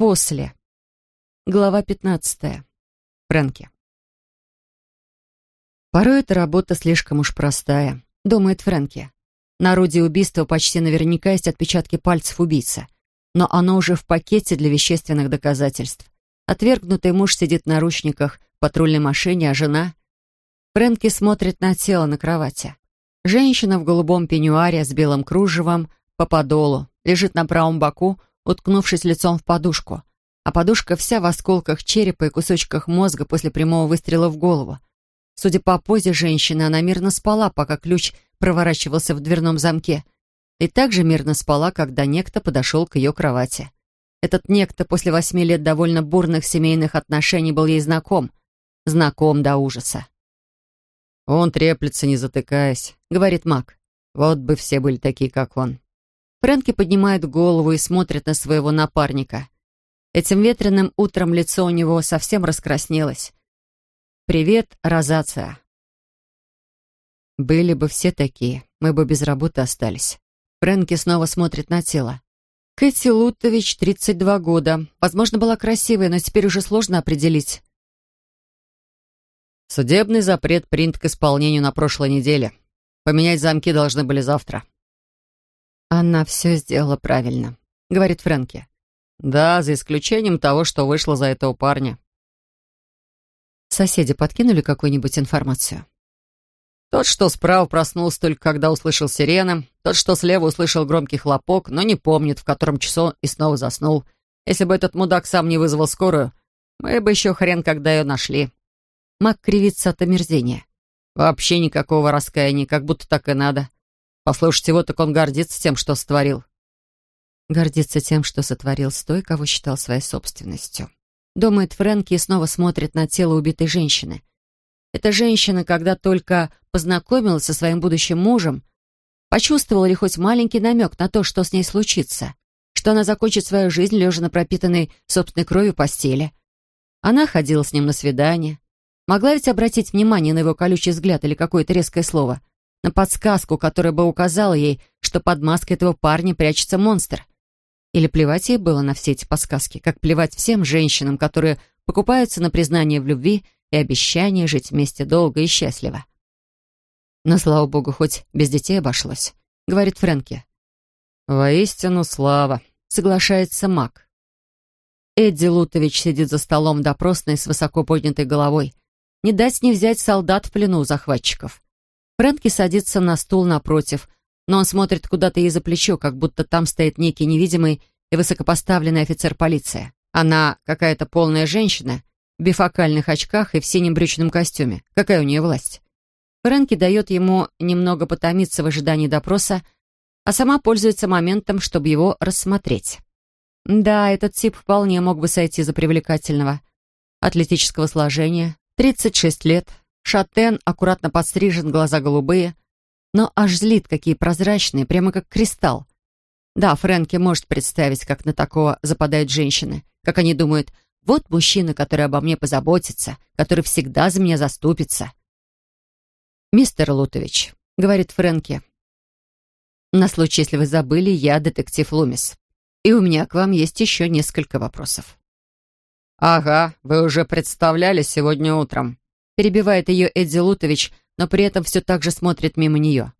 После. Глава 15. Фрэнки. Порой эта работа слишком уж простая, думает Фрэнки. На орудии убийства почти наверняка есть отпечатки пальцев убийцы, но оно уже в пакете для вещественных доказательств. Отвергнутый муж сидит в наручниках в патрульной машине, а жена... Фрэнки смотрит на тело на кровати. Женщина в голубом пеньюаре с белым кружевом по подолу лежит на правом боку, уткнувшись лицом в подушку, а подушка вся в осколках черепа и кусочках мозга после прямого выстрела в голову. Судя по позе женщины, она мирно спала, пока ключ проворачивался в дверном замке, и также мирно спала, когда некто подошел к ее кровати. Этот некто после восьми лет довольно бурных семейных отношений был ей знаком, знаком до ужаса. «Он треплется, не затыкаясь», — говорит Мак. «Вот бы все были такие, как он». Фрэнки поднимает голову и смотрит на своего напарника. Этим ветреным утром лицо у него совсем раскраснелось. «Привет, розация». Были бы все такие, мы бы без работы остались. Фрэнки снова смотрит на тело. Кэти Лутович, 32 года. Возможно, была красивая, но теперь уже сложно определить. Судебный запрет принят к исполнению на прошлой неделе. Поменять замки должны были завтра. «Она все сделала правильно», — говорит Фрэнки. «Да, за исключением того, что вышло за этого парня». Соседи подкинули какую-нибудь информацию? Тот, что справа проснулся только когда услышал сирены, тот, что слева услышал громкий хлопок, но не помнит, в котором часу и снова заснул. Если бы этот мудак сам не вызвал скорую, мы бы еще хрен когда ее нашли. Мак кривится от омерзения. Вообще никакого раскаяния, как будто так и надо. Послушать его, так он гордится тем, что сотворил. Гордится тем, что сотворил с той, кого считал своей собственностью. Думает Фрэнки и снова смотрит на тело убитой женщины. Эта женщина, когда только познакомилась со своим будущим мужем, почувствовала ли хоть маленький намек на то, что с ней случится, что она закончит свою жизнь, лежа на пропитанной собственной кровью постели. Она ходила с ним на свидание. Могла ведь обратить внимание на его колючий взгляд или какое-то резкое слово на подсказку, которая бы указала ей, что под маской этого парня прячется монстр. Или плевать ей было на все эти подсказки, как плевать всем женщинам, которые покупаются на признание в любви и обещание жить вместе долго и счастливо. Но, слава богу, хоть без детей обошлось, говорит Фрэнки. «Воистину слава», — соглашается Мак. Эдди Лутович сидит за столом допросной с высоко поднятой головой. Не дать не взять солдат в плену захватчиков. Фрэнки садится на стул напротив, но он смотрит куда-то ей за плечо, как будто там стоит некий невидимый и высокопоставленный офицер полиции. Она какая-то полная женщина, в бифокальных очках и в синем брючном костюме. Какая у нее власть? Фрэнки дает ему немного потомиться в ожидании допроса, а сама пользуется моментом, чтобы его рассмотреть. Да, этот тип вполне мог бы сойти за привлекательного. Атлетического сложения, 36 лет, Шатен аккуратно подстрижен, глаза голубые, но аж злит, какие прозрачные, прямо как кристалл. Да, Фрэнки может представить, как на такого западают женщины, как они думают, вот мужчина, который обо мне позаботится, который всегда за меня заступится. «Мистер Лутович», — говорит Фрэнки, «на случай, если вы забыли, я детектив Лумис, и у меня к вам есть еще несколько вопросов». «Ага, вы уже представляли сегодня утром», Перебивает ее Эдди Лутович, но при этом все так же смотрит мимо нее.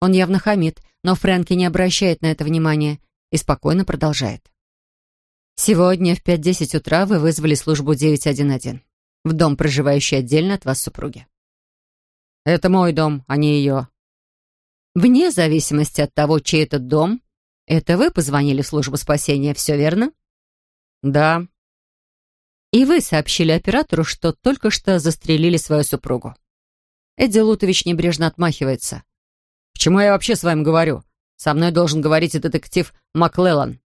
Он явно хамит, но Фрэнки не обращает на это внимания и спокойно продолжает. «Сегодня в 5.10 утра вы вызвали службу 911 в дом, проживающий отдельно от вас супруги». «Это мой дом, а не ее». «Вне зависимости от того, чей этот дом, это вы позвонили в службу спасения, все верно?» «Да», и вы сообщили оператору, что только что застрелили свою супругу. Эдди Лутович небрежно отмахивается. «Почему я вообще с вами говорю? Со мной должен говорить и детектив Маклеллан».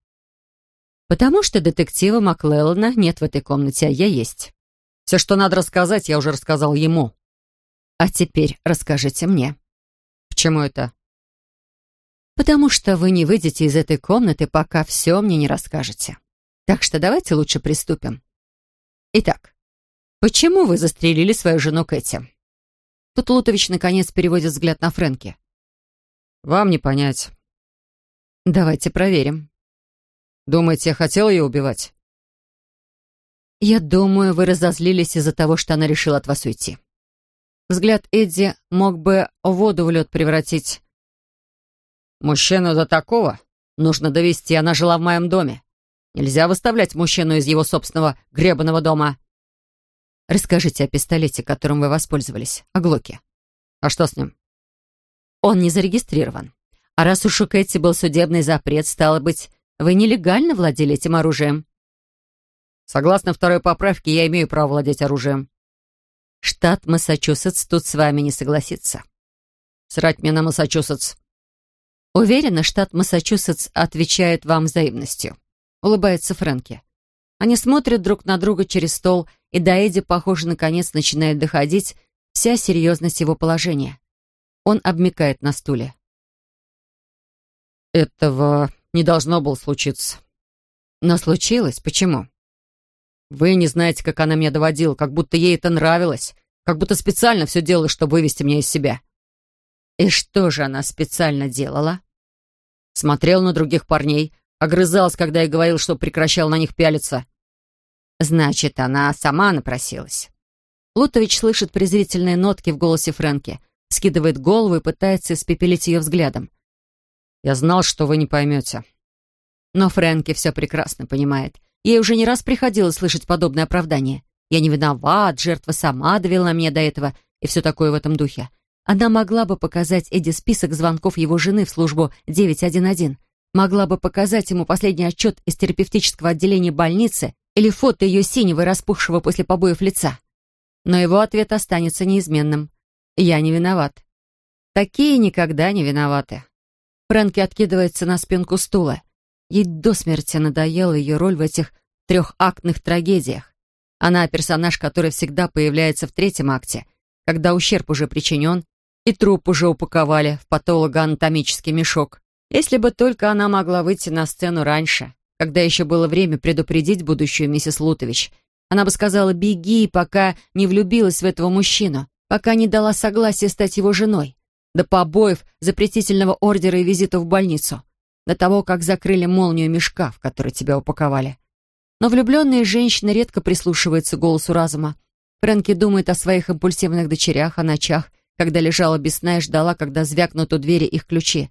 «Потому что детектива Маклеллана нет в этой комнате, а я есть. Все, что надо рассказать, я уже рассказал ему». «А теперь расскажите мне». «Почему это?» «Потому что вы не выйдете из этой комнаты, пока все мне не расскажете. Так что давайте лучше приступим. Итак, почему вы застрелили свою жену Кэти? Тут Лутович наконец переводит взгляд на Фрэнки. Вам не понять. Давайте проверим. Думаете, я хотел ее убивать? «Я думаю, вы разозлились из-за того, что она решила от вас уйти». Взгляд Эдди мог бы воду в лед превратить. «Мужчину до такого нужно довести, она жила в моем доме. Нельзя выставлять мужчину из его собственного гребаного дома». «Расскажите о пистолете, которым вы воспользовались, о Глоке». «А что с ним?» «Он не зарегистрирован. А раз уж у Кэти был судебный запрет, стало быть, вы нелегально владели этим оружием?» «Согласно второй поправке, я имею право владеть оружием». «Штат Массачусетс тут с вами не согласится». «Срать мне на Массачусетс». «Уверена, штат Массачусетс отвечает вам взаимностью», — улыбается Фрэнки. Они смотрят друг на друга через стол, и до Эдди, похоже, наконец начинает доходить вся серьезность его положения. Он обмикает на стуле. «Этого не должно было случиться». «Но случилось? Почему?» «Вы не знаете, как она меня доводила, как будто ей это нравилось, как будто специально все делала, чтобы вывести меня из себя». «И что же она специально делала?» Смотрел на других парней, огрызалась, когда я говорил, что прекращал на них пялиться. «Значит, она сама напросилась». Лутович слышит презрительные нотки в голосе Фрэнки, скидывает голову и пытается испепелить ее взглядом. Я знал, что вы не поймете. Но Фрэнки все прекрасно понимает. Ей уже не раз приходилось слышать подобное оправдание. «Я не виноват, жертва сама довела меня до этого» и все такое в этом духе. Она могла бы показать Эдди список звонков его жены в службу 911, могла бы показать ему последний отчет из терапевтического отделения больницы или фото ее синего распухшего после побоев лица. Но его ответ останется неизменным. «Я не виноват». Такие никогда не виноваты. Фрэнки откидывается на спинку стула. Ей до смерти надоела ее роль в этих трехактных трагедиях. Она персонаж, который всегда появляется в третьем акте, когда ущерб уже причинен, и труп уже упаковали в патологоанатомический мешок. Если бы только она могла выйти на сцену раньше, когда еще было время предупредить будущую миссис Лутович, она бы сказала «беги», пока не влюбилась в этого мужчину, пока не дала согласия стать его женой до побоев, запретительного ордера и визита в больницу, до того, как закрыли молнию мешка, в который тебя упаковали. Но влюбленные женщины редко прислушиваются к голосу разума. Фрэнки думает о своих импульсивных дочерях, о ночах, когда лежала без сна и ждала, когда звякнут у двери их ключи.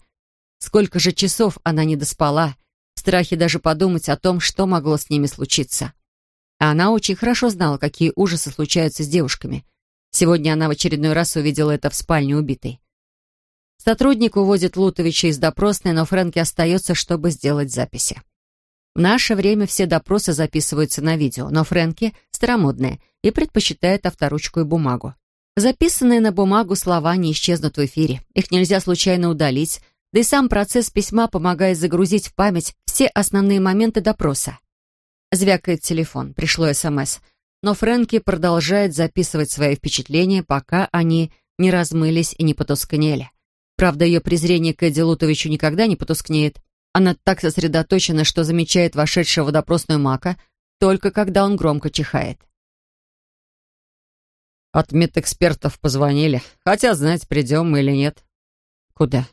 Сколько же часов она не доспала, в страхе даже подумать о том, что могло с ними случиться. А она очень хорошо знала, какие ужасы случаются с девушками. Сегодня она в очередной раз увидела это в спальне убитой. Сотрудник уводит Лутовича из допросной, но Фрэнки остается, чтобы сделать записи. В наше время все допросы записываются на видео, но Фрэнки старомодная и предпочитает авторучку и бумагу. Записанные на бумагу слова не исчезнут в эфире, их нельзя случайно удалить, да и сам процесс письма помогает загрузить в память все основные моменты допроса. Звякает телефон, пришло СМС, но Фрэнки продолжает записывать свои впечатления, пока они не размылись и не потускнели. Правда, ее презрение к Эдди Лутовичу никогда не потускнеет. Она так сосредоточена, что замечает вошедшего в допросную Мака, только когда он громко чихает. От медэкспертов позвонили. Хотят знать, придем мы или нет. Куда?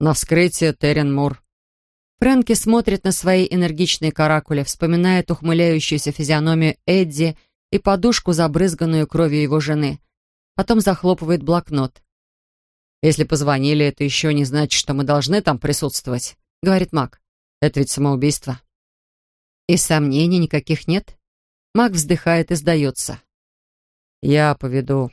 На вскрытие Террен Мур. Фрэнки смотрит на свои энергичные каракули, вспоминает ухмыляющуюся физиономию Эдди и подушку, забрызганную кровью его жены. Потом захлопывает блокнот. «Если позвонили, это еще не значит, что мы должны там присутствовать», — говорит Мак. «Это ведь самоубийство». И сомнений никаких нет. Мак вздыхает и сдается. «Я поведу